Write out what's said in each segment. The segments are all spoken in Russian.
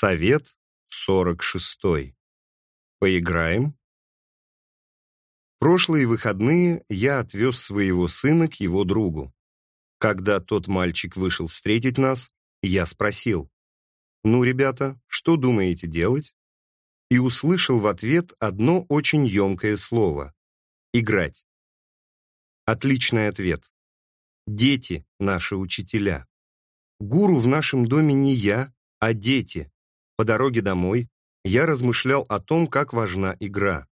Совет 46. Поиграем? Прошлые выходные я отвез своего сына к его другу. Когда тот мальчик вышел встретить нас, я спросил, «Ну, ребята, что думаете делать?» И услышал в ответ одно очень емкое слово — «играть». Отличный ответ. Дети — наши учителя. Гуру в нашем доме не я, а дети, по дороге домой я размышлял о том, как важна игра.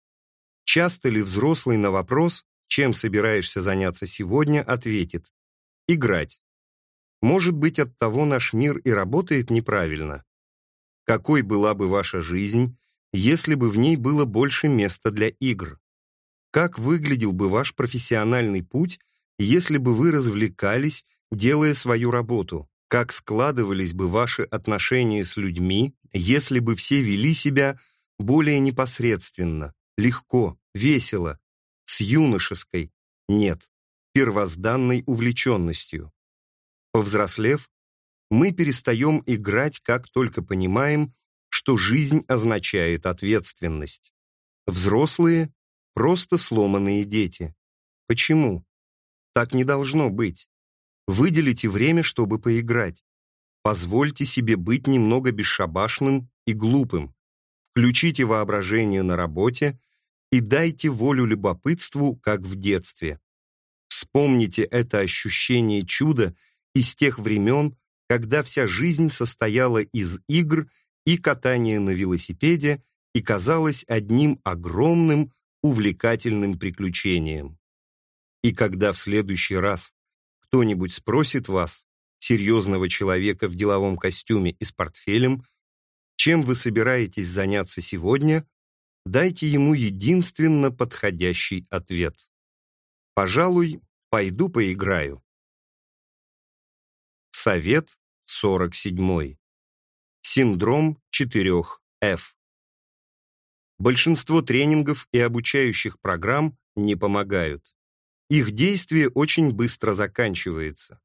Часто ли взрослый на вопрос, чем собираешься заняться сегодня, ответит «играть». Может быть, от того наш мир и работает неправильно. Какой была бы ваша жизнь, если бы в ней было больше места для игр? Как выглядел бы ваш профессиональный путь, если бы вы развлекались, делая свою работу? Как складывались бы ваши отношения с людьми, если бы все вели себя более непосредственно, легко, весело, с юношеской, нет, первозданной увлеченностью. Повзрослев, мы перестаем играть, как только понимаем, что жизнь означает ответственность. Взрослые – просто сломанные дети. Почему? Так не должно быть. Выделите время, чтобы поиграть. Позвольте себе быть немного бесшабашным и глупым. Включите воображение на работе и дайте волю любопытству, как в детстве. Вспомните это ощущение чуда из тех времен, когда вся жизнь состояла из игр и катания на велосипеде и казалась одним огромным, увлекательным приключением. И когда в следующий раз кто-нибудь спросит вас, серьезного человека в деловом костюме и с портфелем, чем вы собираетесь заняться сегодня, дайте ему единственно подходящий ответ. Пожалуй, пойду поиграю. Совет 47. Синдром 4F. Большинство тренингов и обучающих программ не помогают. Их действие очень быстро заканчивается.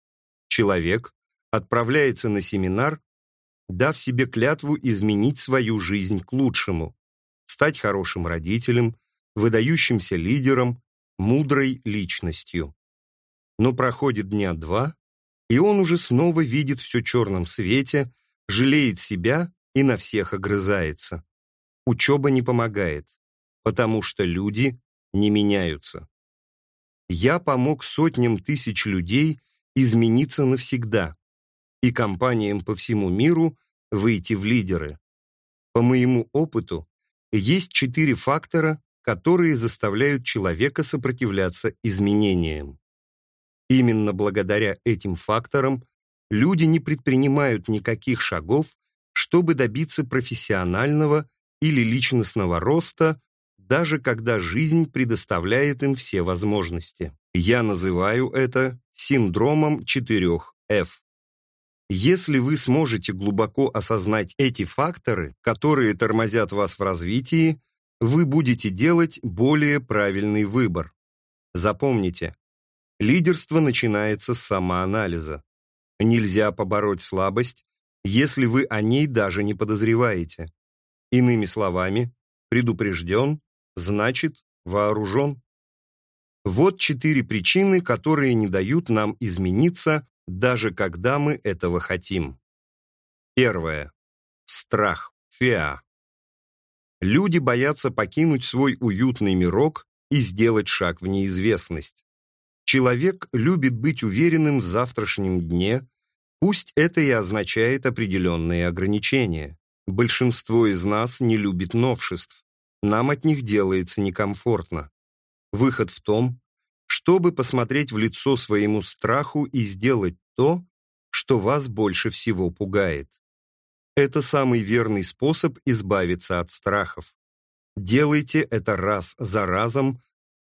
Человек отправляется на семинар, дав себе клятву изменить свою жизнь к лучшему, стать хорошим родителем, выдающимся лидером, мудрой личностью. Но проходит дня два, и он уже снова видит все в черном свете, жалеет себя и на всех огрызается. Учеба не помогает, потому что люди не меняются. Я помог сотням тысяч людей измениться навсегда и компаниям по всему миру выйти в лидеры. По моему опыту, есть четыре фактора, которые заставляют человека сопротивляться изменениям. Именно благодаря этим факторам люди не предпринимают никаких шагов, чтобы добиться профессионального или личностного роста даже когда жизнь предоставляет им все возможности. Я называю это синдромом 4F. Если вы сможете глубоко осознать эти факторы, которые тормозят вас в развитии, вы будете делать более правильный выбор. Запомните, лидерство начинается с самоанализа. Нельзя побороть слабость, если вы о ней даже не подозреваете. Иными словами, предупрежден, значит вооружен. Вот четыре причины, которые не дают нам измениться, даже когда мы этого хотим. Первое. Страх. Фиа. Люди боятся покинуть свой уютный мирок и сделать шаг в неизвестность. Человек любит быть уверенным в завтрашнем дне, пусть это и означает определенные ограничения. Большинство из нас не любит новшеств нам от них делается некомфортно. Выход в том, чтобы посмотреть в лицо своему страху и сделать то, что вас больше всего пугает. Это самый верный способ избавиться от страхов. Делайте это раз за разом,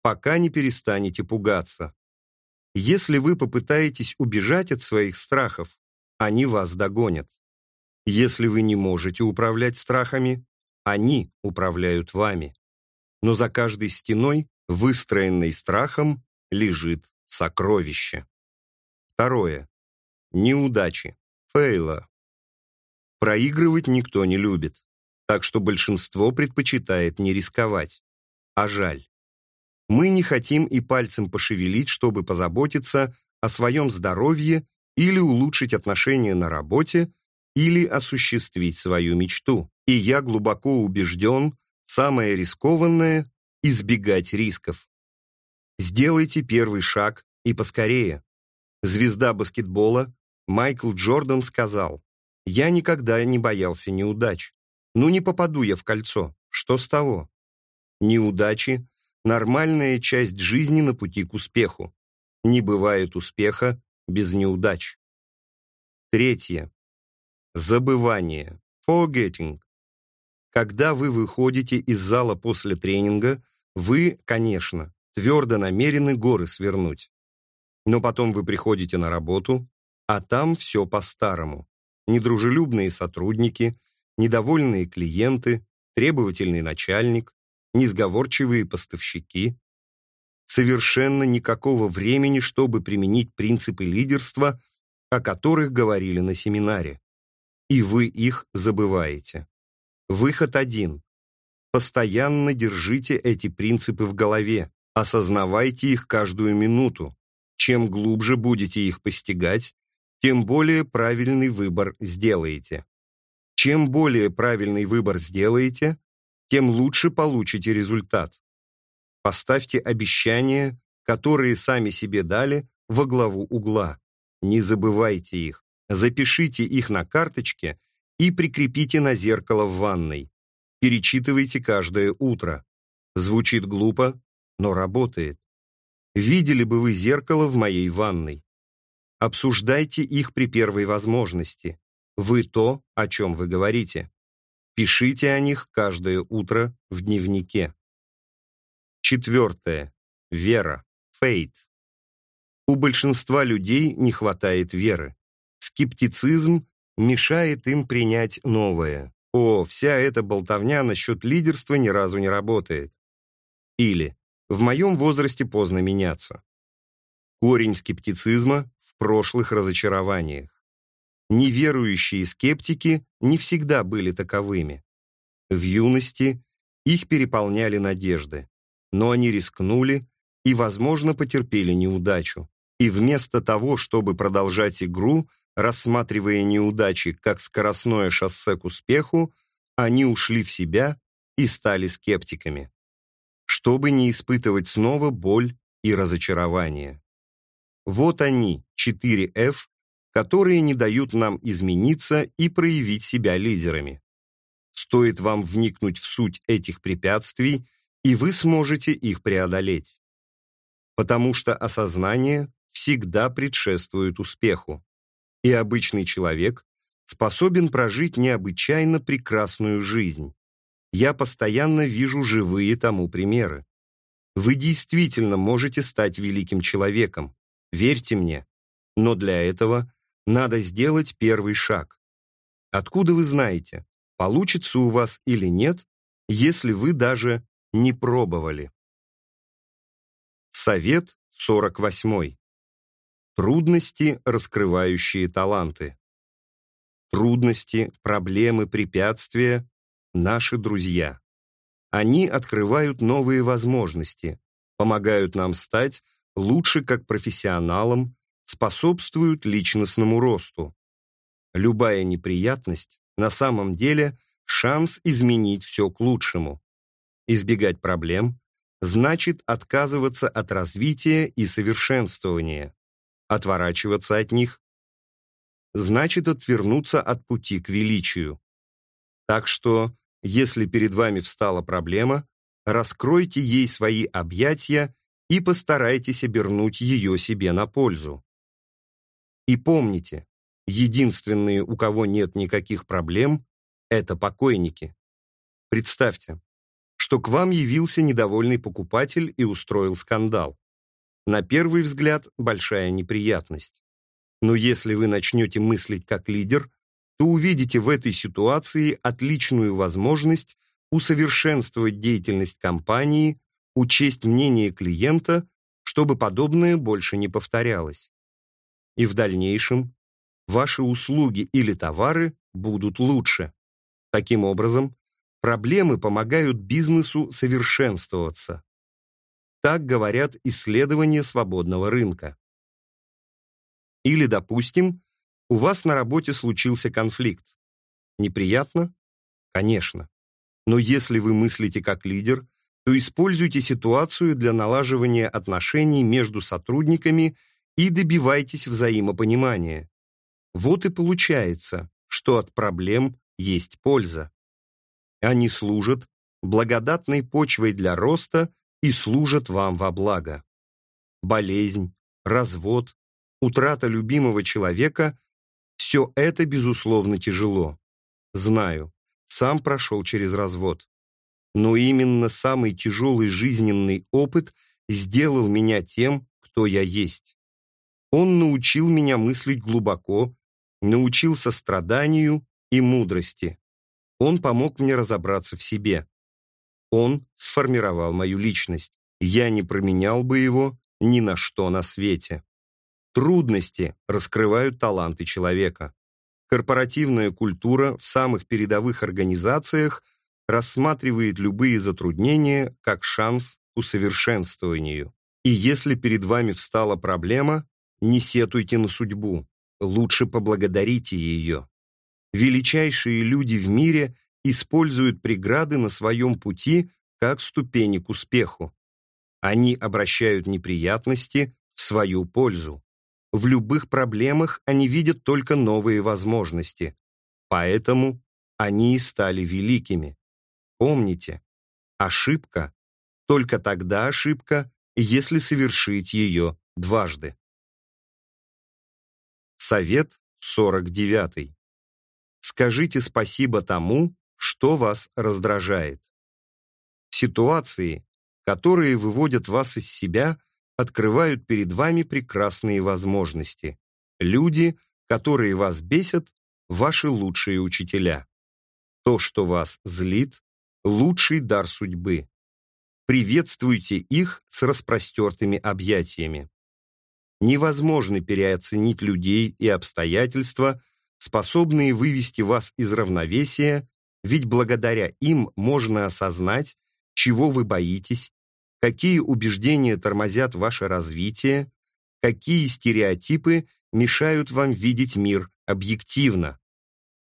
пока не перестанете пугаться. Если вы попытаетесь убежать от своих страхов, они вас догонят. Если вы не можете управлять страхами, они управляют вами. Но за каждой стеной, выстроенной страхом, лежит сокровище. Второе. Неудачи. Фейла. Проигрывать никто не любит, так что большинство предпочитает не рисковать. А жаль. Мы не хотим и пальцем пошевелить, чтобы позаботиться о своем здоровье или улучшить отношения на работе, или осуществить свою мечту. И я глубоко убежден, самое рискованное – избегать рисков. Сделайте первый шаг и поскорее. Звезда баскетбола Майкл Джордан сказал, «Я никогда не боялся неудач. Ну не попаду я в кольцо, что с того?» Неудачи – нормальная часть жизни на пути к успеху. Не бывает успеха без неудач. Третье. Забывание. Forgetting. Когда вы выходите из зала после тренинга, вы, конечно, твердо намерены горы свернуть. Но потом вы приходите на работу, а там все по-старому. Недружелюбные сотрудники, недовольные клиенты, требовательный начальник, несговорчивые поставщики. Совершенно никакого времени, чтобы применить принципы лидерства, о которых говорили на семинаре. И вы их забываете. Выход один. Постоянно держите эти принципы в голове, осознавайте их каждую минуту. Чем глубже будете их постигать, тем более правильный выбор сделаете. Чем более правильный выбор сделаете, тем лучше получите результат. Поставьте обещания, которые сами себе дали, во главу угла. Не забывайте их. Запишите их на карточке и прикрепите на зеркало в ванной. Перечитывайте каждое утро. Звучит глупо, но работает. Видели бы вы зеркало в моей ванной. Обсуждайте их при первой возможности. Вы то, о чем вы говорите. Пишите о них каждое утро в дневнике. Четвертое. Вера. Фейт. У большинства людей не хватает веры. Скептицизм мешает им принять новое. О, вся эта болтовня насчет лидерства ни разу не работает. Или в моем возрасте поздно меняться. Корень скептицизма в прошлых разочарованиях. Неверующие скептики не всегда были таковыми. В юности их переполняли надежды, но они рискнули и, возможно, потерпели неудачу. И вместо того, чтобы продолжать игру, рассматривая неудачи как скоростное шоссе к успеху, они ушли в себя и стали скептиками, чтобы не испытывать снова боль и разочарование. Вот они, 4F, которые не дают нам измениться и проявить себя лидерами. Стоит вам вникнуть в суть этих препятствий, и вы сможете их преодолеть. Потому что осознание всегда предшествует успеху, и обычный человек способен прожить необычайно прекрасную жизнь. Я постоянно вижу живые тому примеры. Вы действительно можете стать великим человеком, верьте мне, но для этого надо сделать первый шаг. Откуда вы знаете, получится у вас или нет, если вы даже не пробовали? Совет 48. Трудности, раскрывающие таланты. Трудности, проблемы, препятствия – наши друзья. Они открывают новые возможности, помогают нам стать лучше как профессионалам, способствуют личностному росту. Любая неприятность на самом деле шанс изменить все к лучшему. Избегать проблем значит отказываться от развития и совершенствования. Отворачиваться от них значит отвернуться от пути к величию. Так что, если перед вами встала проблема, раскройте ей свои объятия и постарайтесь обернуть ее себе на пользу. И помните, единственные, у кого нет никаких проблем, это покойники. Представьте, что к вам явился недовольный покупатель и устроил скандал. На первый взгляд, большая неприятность. Но если вы начнете мыслить как лидер, то увидите в этой ситуации отличную возможность усовершенствовать деятельность компании, учесть мнение клиента, чтобы подобное больше не повторялось и в дальнейшем ваши услуги или товары будут лучше. Таким образом, проблемы помогают бизнесу совершенствоваться. Так говорят исследования свободного рынка. Или, допустим, у вас на работе случился конфликт. Неприятно? Конечно. Но если вы мыслите как лидер, то используйте ситуацию для налаживания отношений между сотрудниками и добивайтесь взаимопонимания. Вот и получается, что от проблем есть польза. Они служат благодатной почвой для роста и служат вам во благо. Болезнь, развод, утрата любимого человека – все это, безусловно, тяжело. Знаю, сам прошел через развод. Но именно самый тяжелый жизненный опыт сделал меня тем, кто я есть. Он научил меня мыслить глубоко, научил состраданию и мудрости. Он помог мне разобраться в себе. Он сформировал мою личность. Я не променял бы его ни на что на свете. Трудности раскрывают таланты человека. Корпоративная культура в самых передовых организациях рассматривает любые затруднения как шанс к усовершенствованию. И если перед вами встала проблема, не сетуйте на судьбу, лучше поблагодарите ее. Величайшие люди в мире используют преграды на своем пути как ступени к успеху. Они обращают неприятности в свою пользу. В любых проблемах они видят только новые возможности. Поэтому они и стали великими. Помните, ошибка – только тогда ошибка, если совершить ее дважды. Совет 49. Скажите спасибо тому, что вас раздражает. Ситуации, которые выводят вас из себя, открывают перед вами прекрасные возможности. Люди, которые вас бесят, ваши лучшие учителя. То, что вас злит, лучший дар судьбы. Приветствуйте их с распростертыми объятиями. Невозможно переоценить людей и обстоятельства, способные вывести вас из равновесия, ведь благодаря им можно осознать, чего вы боитесь какие убеждения тормозят ваше развитие, какие стереотипы мешают вам видеть мир объективно.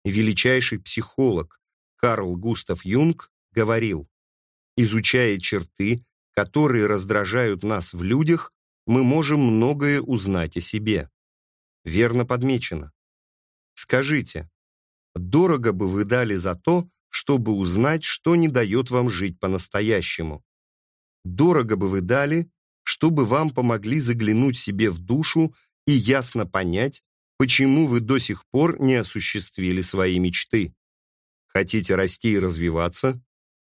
Величайший психолог Карл Густав Юнг говорил, изучая черты, которые раздражают нас в людях, мы можем многое узнать о себе. Верно подмечено. Скажите, дорого бы вы дали за то, чтобы узнать, что не дает вам жить по-настоящему? Дорого бы вы дали, чтобы вам помогли заглянуть себе в душу и ясно понять, почему вы до сих пор не осуществили свои мечты. Хотите расти и развиваться?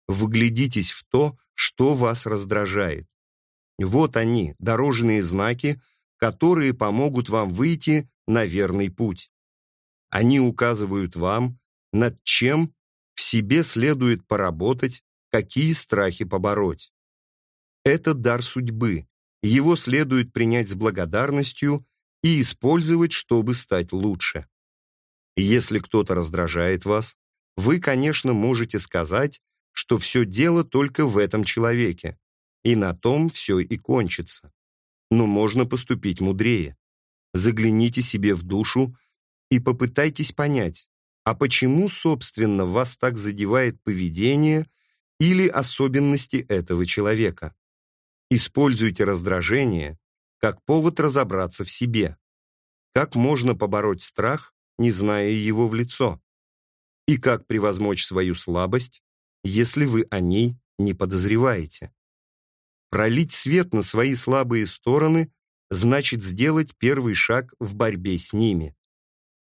Вглядитесь в то, что вас раздражает. Вот они, дорожные знаки, которые помогут вам выйти на верный путь. Они указывают вам, над чем в себе следует поработать, какие страхи побороть. Это дар судьбы. Его следует принять с благодарностью и использовать, чтобы стать лучше. Если кто-то раздражает вас, вы, конечно, можете сказать, что все дело только в этом человеке, и на том все и кончится. Но можно поступить мудрее. Загляните себе в душу и попытайтесь понять, а почему, собственно, вас так задевает поведение или особенности этого человека. Используйте раздражение как повод разобраться в себе. Как можно побороть страх, не зная его в лицо? И как превозмочь свою слабость, если вы о ней не подозреваете? Пролить свет на свои слабые стороны значит сделать первый шаг в борьбе с ними.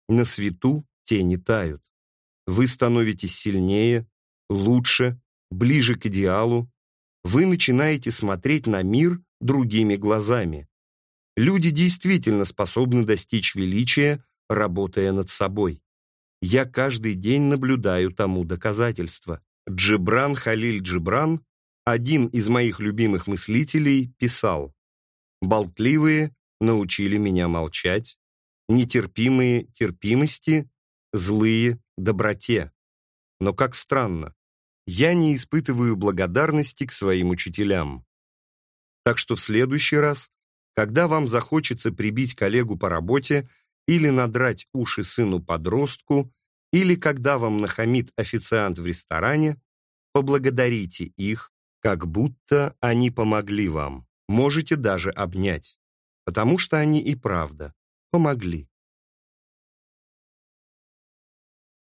На свету тени тают. Вы становитесь сильнее, лучше, ближе к идеалу, вы начинаете смотреть на мир другими глазами. Люди действительно способны достичь величия, работая над собой. Я каждый день наблюдаю тому доказательства. Джибран Халиль Джибран, один из моих любимых мыслителей, писал «Болтливые научили меня молчать, нетерпимые терпимости, злые доброте. Но как странно, я не испытываю благодарности к своим учителям. Так что в следующий раз, когда вам захочется прибить коллегу по работе или надрать уши сыну-подростку, или когда вам нахамит официант в ресторане, поблагодарите их, как будто они помогли вам. Можете даже обнять, потому что они и правда помогли.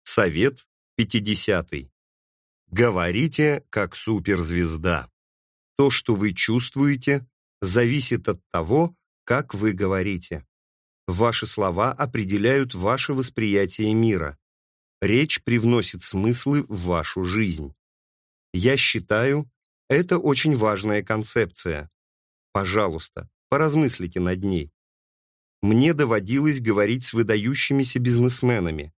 Совет 50. Говорите как суперзвезда. То, что вы чувствуете, зависит от того, как вы говорите. Ваши слова определяют ваше восприятие мира. Речь привносит смыслы в вашу жизнь. Я считаю, это очень важная концепция. Пожалуйста, поразмыслите над ней. Мне доводилось говорить с выдающимися бизнесменами.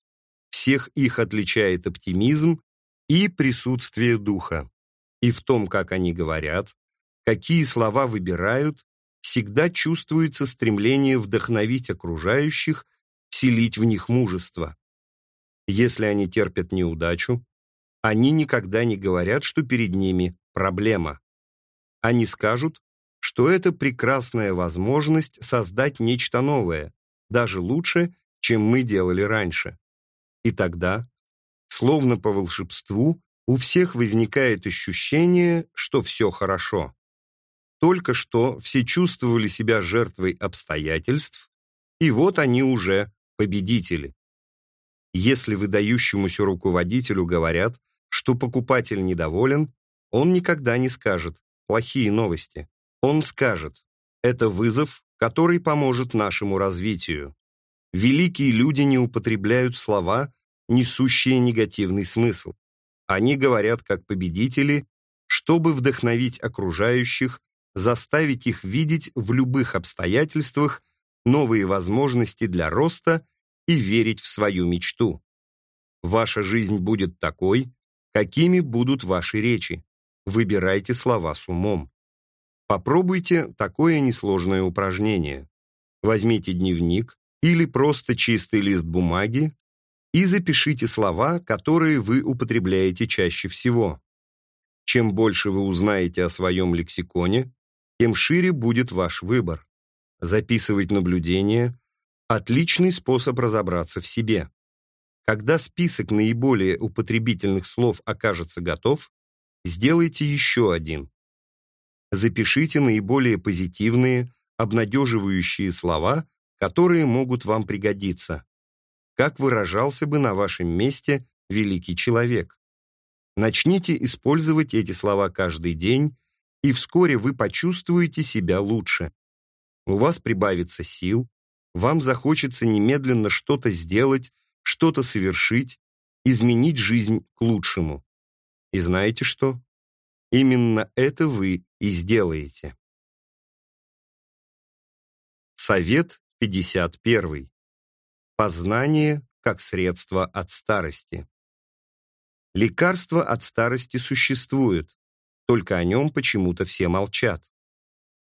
Всех их отличает оптимизм и присутствие духа. И в том, как они говорят, какие слова выбирают, всегда чувствуется стремление вдохновить окружающих, вселить в них мужество. Если они терпят неудачу, они никогда не говорят, что перед ними проблема. Они скажут, что это прекрасная возможность создать нечто новое, даже лучше, чем мы делали раньше. И тогда, словно по волшебству, у всех возникает ощущение, что все хорошо. Только что все чувствовали себя жертвой обстоятельств, и вот они уже победители. Если выдающемуся руководителю говорят, что покупатель недоволен, он никогда не скажет «плохие новости». Он скажет «это вызов, который поможет нашему развитию». Великие люди не употребляют слова, несущие негативный смысл. Они говорят как победители, чтобы вдохновить окружающих, заставить их видеть в любых обстоятельствах новые возможности для роста и верить в свою мечту. Ваша жизнь будет такой, какими будут ваши речи. Выбирайте слова с умом. Попробуйте такое несложное упражнение. Возьмите дневник или просто чистый лист бумаги и запишите слова, которые вы употребляете чаще всего. Чем больше вы узнаете о своем лексиконе, тем шире будет ваш выбор. Записывать наблюдения Отличный способ разобраться в себе. Когда список наиболее употребительных слов окажется готов, сделайте еще один. Запишите наиболее позитивные, обнадеживающие слова, которые могут вам пригодиться. Как выражался бы на вашем месте великий человек? Начните использовать эти слова каждый день, и вскоре вы почувствуете себя лучше. У вас прибавится сил, вам захочется немедленно что-то сделать, что-то совершить, изменить жизнь к лучшему. И знаете что? Именно это вы и сделаете. Совет 51. Познание как средство от старости. Лекарство от старости существует, только о нем почему-то все молчат.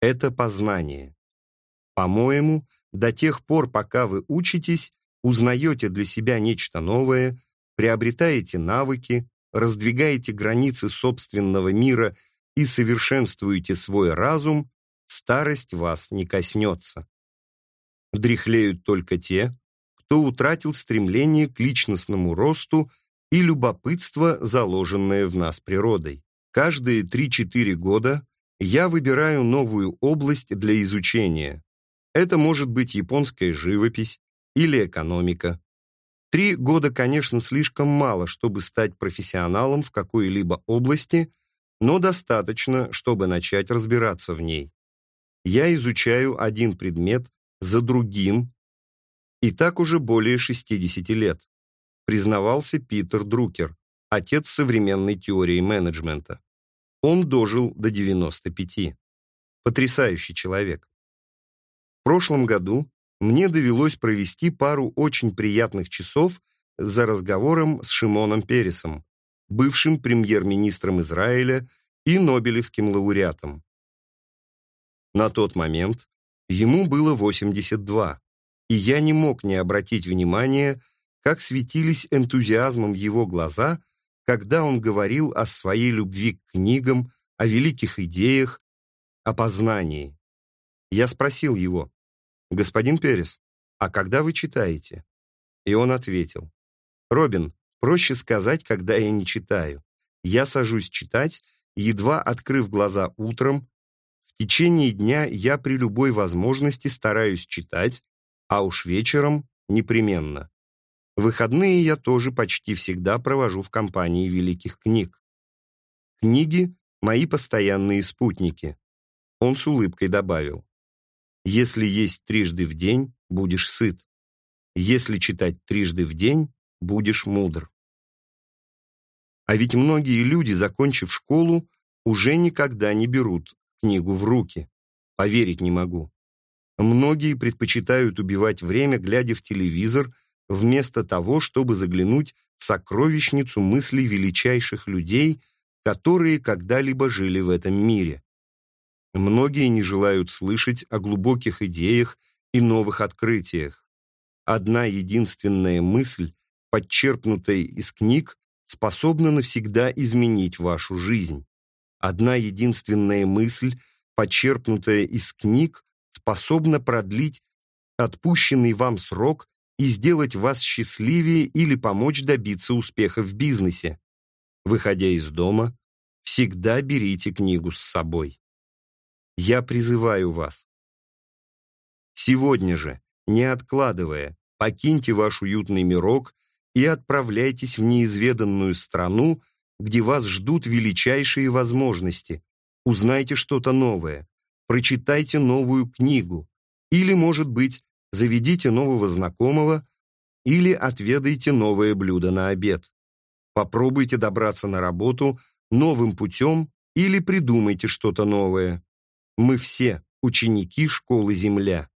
Это познание. По-моему, до тех пор, пока вы учитесь, узнаете для себя нечто новое, приобретаете навыки, раздвигаете границы собственного мира и совершенствуете свой разум, старость вас не коснется. Дряхлеют только те, кто утратил стремление к личностному росту и любопытство, заложенное в нас природой. Каждые 3-4 года я выбираю новую область для изучения, это может быть японская живопись или экономика. Три года, конечно, слишком мало, чтобы стать профессионалом в какой-либо области, но достаточно, чтобы начать разбираться в ней. Я изучаю один предмет за другим, и так уже более 60 лет, признавался Питер Друкер, отец современной теории менеджмента. Он дожил до 95. Потрясающий человек прошлом году мне довелось провести пару очень приятных часов за разговором с Шимоном Пересом, бывшим премьер-министром Израиля и Нобелевским лауреатом. На тот момент ему было 82, и я не мог не обратить внимания, как светились энтузиазмом его глаза, когда он говорил о своей любви к книгам, о великих идеях, о познании. Я спросил его, «Господин Перес, а когда вы читаете?» И он ответил, «Робин, проще сказать, когда я не читаю. Я сажусь читать, едва открыв глаза утром. В течение дня я при любой возможности стараюсь читать, а уж вечером непременно. Выходные я тоже почти всегда провожу в компании великих книг. Книги — мои постоянные спутники. Он с улыбкой добавил. Если есть трижды в день, будешь сыт. Если читать трижды в день, будешь мудр. А ведь многие люди, закончив школу, уже никогда не берут книгу в руки. Поверить не могу. Многие предпочитают убивать время, глядя в телевизор, вместо того, чтобы заглянуть в сокровищницу мыслей величайших людей, которые когда-либо жили в этом мире. Многие не желают слышать о глубоких идеях и новых открытиях. Одна единственная мысль, подчерпнутая из книг, способна навсегда изменить вашу жизнь. Одна единственная мысль, подчерпнутая из книг, способна продлить отпущенный вам срок и сделать вас счастливее или помочь добиться успеха в бизнесе. Выходя из дома, всегда берите книгу с собой. Я призываю вас. Сегодня же, не откладывая, покиньте ваш уютный мирок и отправляйтесь в неизведанную страну, где вас ждут величайшие возможности. Узнайте что-то новое, прочитайте новую книгу, или, может быть, заведите нового знакомого, или отведайте новое блюдо на обед. Попробуйте добраться на работу новым путем или придумайте что-то новое. Мы все ученики школы Земля,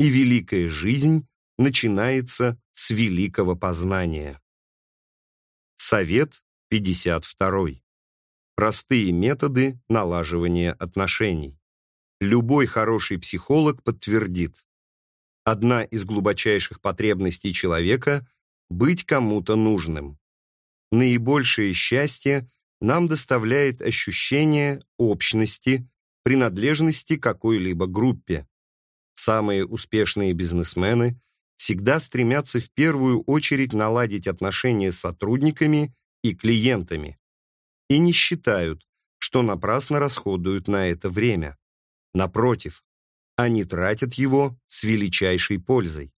и великая жизнь начинается с великого познания. Совет 52. Простые методы налаживания отношений. Любой хороший психолог подтвердит. Одна из глубочайших потребностей человека – быть кому-то нужным. Наибольшее счастье нам доставляет ощущение общности, принадлежности какой-либо группе. Самые успешные бизнесмены всегда стремятся в первую очередь наладить отношения с сотрудниками и клиентами и не считают, что напрасно расходуют на это время. Напротив, они тратят его с величайшей пользой.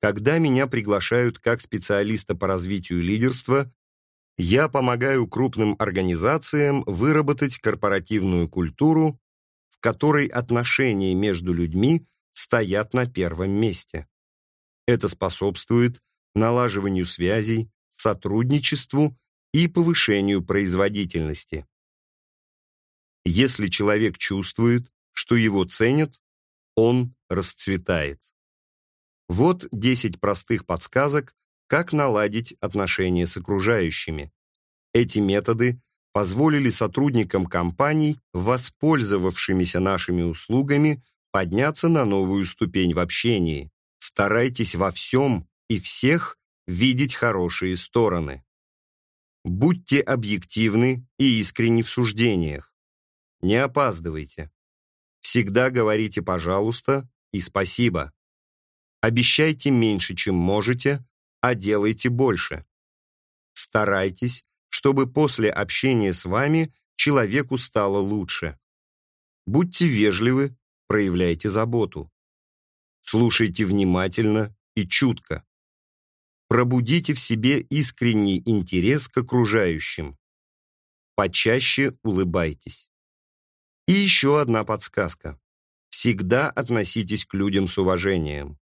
Когда меня приглашают как специалиста по развитию лидерства, я помогаю крупным организациям выработать корпоративную культуру, в которой отношения между людьми стоят на первом месте. Это способствует налаживанию связей, сотрудничеству и повышению производительности. Если человек чувствует, что его ценят, он расцветает. Вот 10 простых подсказок, как наладить отношения с окружающими. Эти методы позволили сотрудникам компаний, воспользовавшимися нашими услугами, подняться на новую ступень в общении. Старайтесь во всем и всех видеть хорошие стороны. Будьте объективны и искренни в суждениях. Не опаздывайте. Всегда говорите «пожалуйста» и «спасибо». Обещайте меньше, чем можете, а делайте больше. Старайтесь, чтобы после общения с вами человеку стало лучше. Будьте вежливы, проявляйте заботу. Слушайте внимательно и чутко. Пробудите в себе искренний интерес к окружающим. Почаще улыбайтесь. И еще одна подсказка. Всегда относитесь к людям с уважением.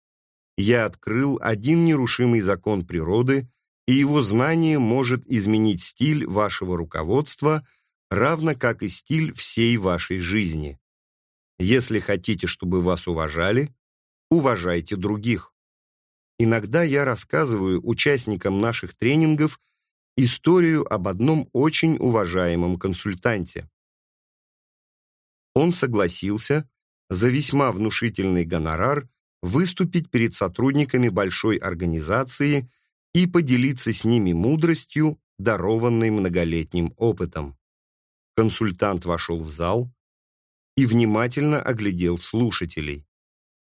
Я открыл один нерушимый закон природы, и его знание может изменить стиль вашего руководства, равно как и стиль всей вашей жизни. Если хотите, чтобы вас уважали, уважайте других. Иногда я рассказываю участникам наших тренингов историю об одном очень уважаемом консультанте. Он согласился за весьма внушительный гонорар выступить перед сотрудниками большой организации и поделиться с ними мудростью, дарованной многолетним опытом. Консультант вошел в зал и внимательно оглядел слушателей.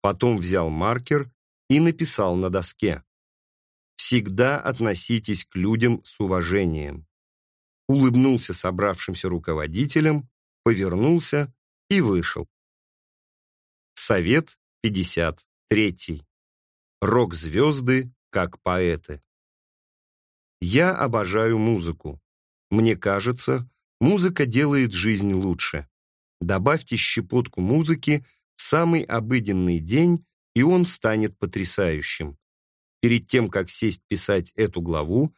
Потом взял маркер и написал на доске. «Всегда относитесь к людям с уважением». Улыбнулся собравшимся руководителям, повернулся и вышел. Совет 53. Рок-звезды как поэты. Я обожаю музыку. Мне кажется, музыка делает жизнь лучше. Добавьте щепотку музыки в самый обыденный день, и он станет потрясающим. Перед тем, как сесть писать эту главу,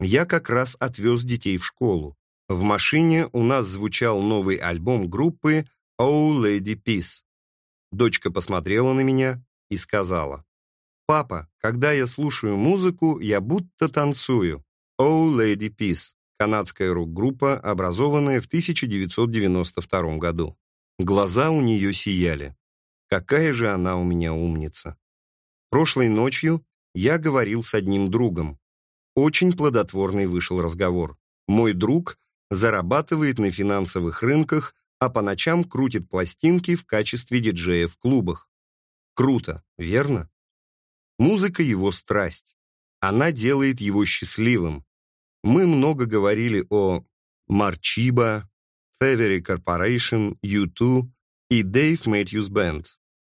я как раз отвез детей в школу. В машине у нас звучал новый альбом группы «Oh Lady Peace». Дочка посмотрела на меня и сказала, «Папа, когда я слушаю музыку, я будто танцую». «Oh Lady Peace» — канадская рок-группа, образованная в 1992 году. Глаза у нее сияли. Какая же она у меня умница. Прошлой ночью я говорил с одним другом. Очень плодотворный вышел разговор. Мой друг зарабатывает на финансовых рынках, а по ночам крутит пластинки в качестве диджея в клубах. Круто, верно? Музыка его страсть. Она делает его счастливым. Мы много говорили о Марчиба, Thievery Corporation, U2 и Dave Matthews Band.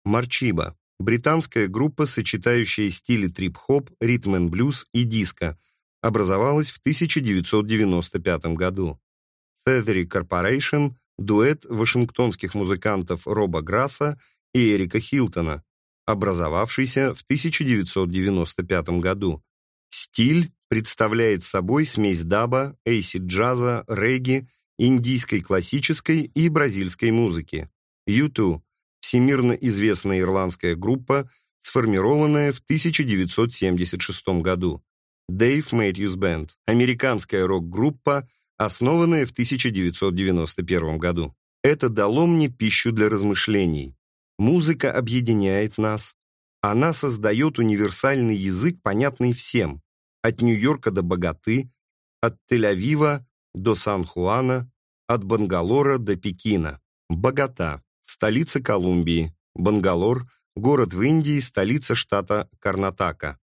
Марчиба – британская группа, сочетающая стили трип-хоп, ритм-н-блюз и диско, образовалась в 1995 году. Thievery Corporation – дуэт вашингтонских музыкантов Роба Грасса и Эрика Хилтона, образовавшийся в 1995 году. Стиль представляет собой смесь даба, эйсид-джаза, регги, индийской классической и бразильской музыки. U2 – всемирно известная ирландская группа, сформированная в 1976 году. Dave Matthews Band – американская рок-группа, основанная в 1991 году. Это дало мне пищу для размышлений. Музыка объединяет нас. Она создает универсальный язык, понятный всем. От Нью-Йорка до Богаты, от Тель-Авива до Сан-Хуана, от Бангалора до Пекина. Богата – столица Колумбии. Бангалор – город в Индии, столица штата Карнатака.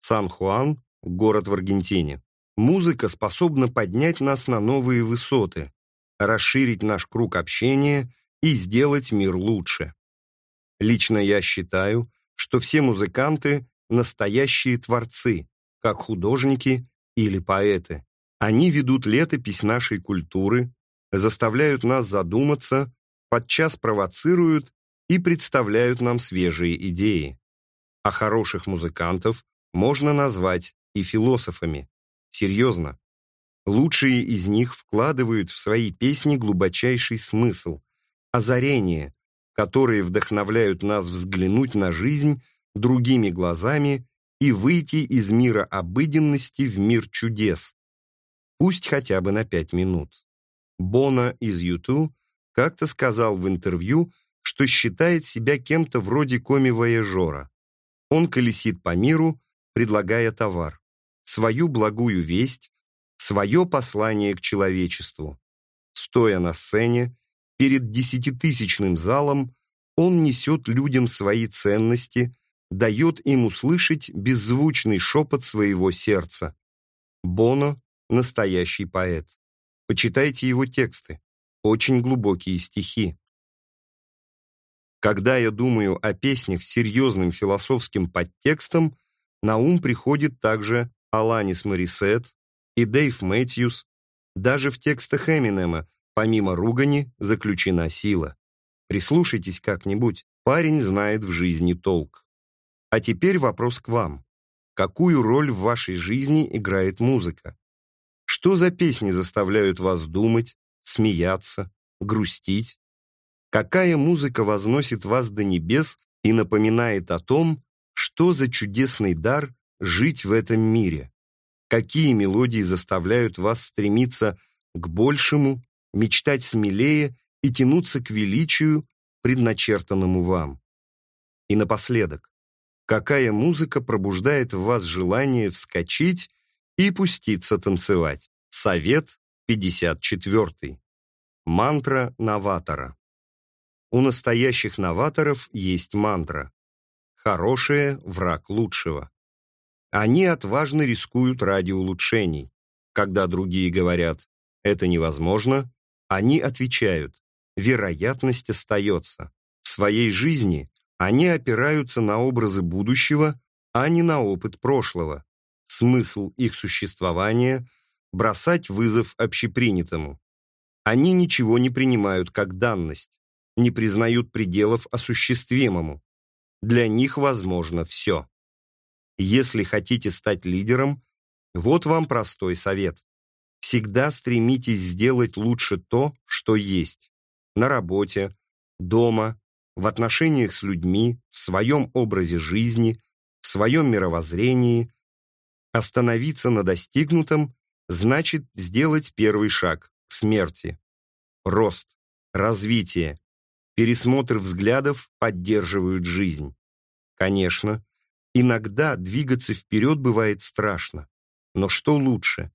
Сан-Хуан – город в Аргентине. Музыка способна поднять нас на новые высоты, расширить наш круг общения и сделать мир лучше. Лично я считаю, что все музыканты – настоящие творцы, как художники или поэты. Они ведут летопись нашей культуры, заставляют нас задуматься, подчас провоцируют и представляют нам свежие идеи. А хороших музыкантов можно назвать и философами. Серьезно. Лучшие из них вкладывают в свои песни глубочайший смысл, озарение, которые вдохновляют нас взглянуть на жизнь другими глазами и выйти из мира обыденности в мир чудес. Пусть хотя бы на пять минут. Бона из Юту как-то сказал в интервью, что считает себя кем-то вроде коми-вояжера. Он колесит по миру, предлагая товар, свою благую весть, свое послание к человечеству. Стоя на сцене, перед десятитысячным залом, он несет людям свои ценности, дает им услышать беззвучный шепот своего сердца. Боно – настоящий поэт. Почитайте его тексты. Очень глубокие стихи. Когда я думаю о песнях с серьезным философским подтекстом, на ум приходит также Аланис Морисет и Дэйв Мэтьюс. Даже в текстах Эминема, помимо ругани, заключена сила. Прислушайтесь как-нибудь, парень знает в жизни толк. А теперь вопрос к вам. Какую роль в вашей жизни играет музыка? Что за песни заставляют вас думать, смеяться, грустить? Какая музыка возносит вас до небес и напоминает о том, что за чудесный дар жить в этом мире? Какие мелодии заставляют вас стремиться к большему, мечтать смелее и тянуться к величию, предначертанному вам? И напоследок, какая музыка пробуждает в вас желание вскочить и пуститься танцевать. Совет 54. Мантра новатора. У настоящих новаторов есть мантра. Хорошее – враг лучшего. Они отважно рискуют ради улучшений. Когда другие говорят «это невозможно», они отвечают «вероятность остается». В своей жизни они опираются на образы будущего, а не на опыт прошлого. Смысл их существования – бросать вызов общепринятому. Они ничего не принимают как данность, не признают пределов осуществимому. Для них возможно все. Если хотите стать лидером, вот вам простой совет. Всегда стремитесь сделать лучше то, что есть. На работе, дома, в отношениях с людьми, в своем образе жизни, в своем мировоззрении. Остановиться на достигнутом значит сделать первый шаг к смерти. Рост, развитие, пересмотр взглядов поддерживают жизнь. Конечно, иногда двигаться вперед бывает страшно. Но что лучше?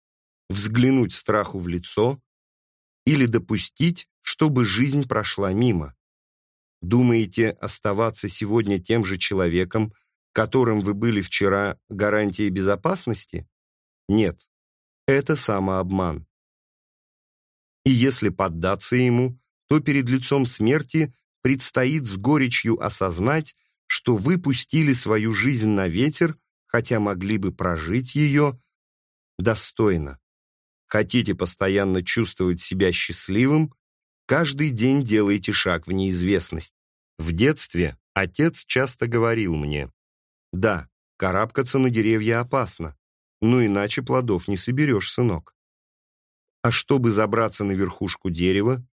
Взглянуть страху в лицо или допустить, чтобы жизнь прошла мимо? Думаете, оставаться сегодня тем же человеком, которым вы были вчера, гарантией безопасности? Нет, это самообман. И если поддаться ему, то перед лицом смерти предстоит с горечью осознать, что вы пустили свою жизнь на ветер, хотя могли бы прожить ее достойно. Хотите постоянно чувствовать себя счастливым, каждый день делайте шаг в неизвестность. В детстве отец часто говорил мне, «Да, карабкаться на деревья опасно, но иначе плодов не соберешь, сынок». А чтобы забраться на верхушку дерева,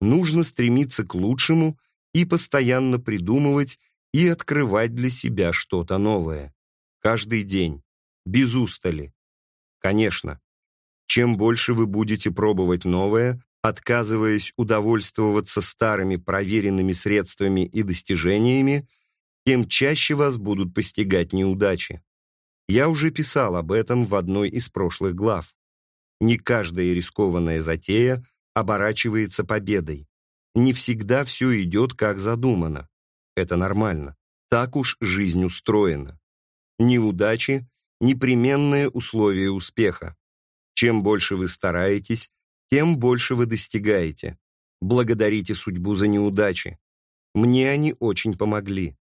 нужно стремиться к лучшему и постоянно придумывать и открывать для себя что-то новое. Каждый день, без устали. Конечно, чем больше вы будете пробовать новое, отказываясь удовольствоваться старыми проверенными средствами и достижениями, тем чаще вас будут постигать неудачи. Я уже писал об этом в одной из прошлых глав. Не каждая рискованная затея оборачивается победой. Не всегда все идет как задумано. Это нормально. Так уж жизнь устроена. Неудачи – непременное условие успеха. Чем больше вы стараетесь, тем больше вы достигаете. Благодарите судьбу за неудачи. Мне они очень помогли.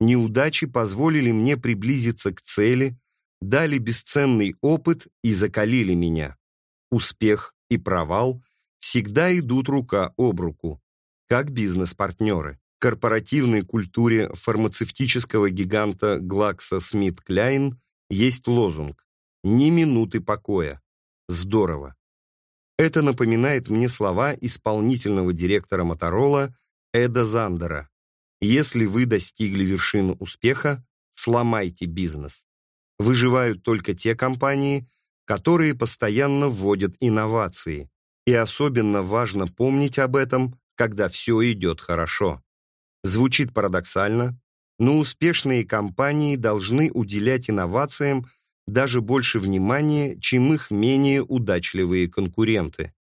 Неудачи позволили мне приблизиться к цели, дали бесценный опыт и закалили меня. Успех и провал всегда идут рука об руку, как бизнес-партнеры корпоративной культуре фармацевтического гиганта GlaxoSmithKline есть лозунг «Ни минуты покоя». Здорово. Это напоминает мне слова исполнительного директора Моторола Эда Зандера. Если вы достигли вершины успеха, сломайте бизнес. Выживают только те компании, которые постоянно вводят инновации. И особенно важно помнить об этом, когда все идет хорошо. Звучит парадоксально, но успешные компании должны уделять инновациям даже больше внимания, чем их менее удачливые конкуренты.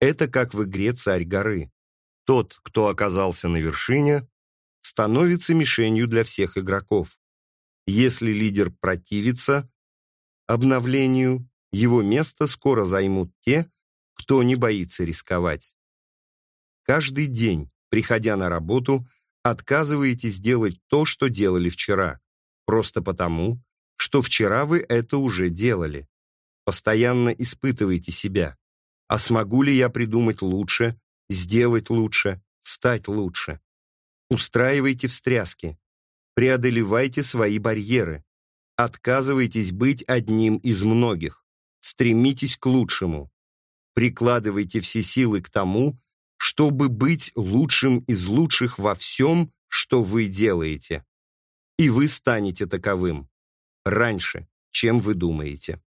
Это как в игре «Царь горы». Тот, кто оказался на вершине, становится мишенью для всех игроков. Если лидер противится обновлению, его место скоро займут те, кто не боится рисковать. Каждый день, приходя на работу, отказываетесь делать то, что делали вчера, просто потому, что вчера вы это уже делали. Постоянно испытывайте себя. А смогу ли я придумать лучше, сделать лучше, стать лучше? Устраивайте встряски. Преодолевайте свои барьеры. Отказывайтесь быть одним из многих. Стремитесь к лучшему. Прикладывайте все силы к тому, чтобы быть лучшим из лучших во всем, что вы делаете. И вы станете таковым раньше, чем вы думаете.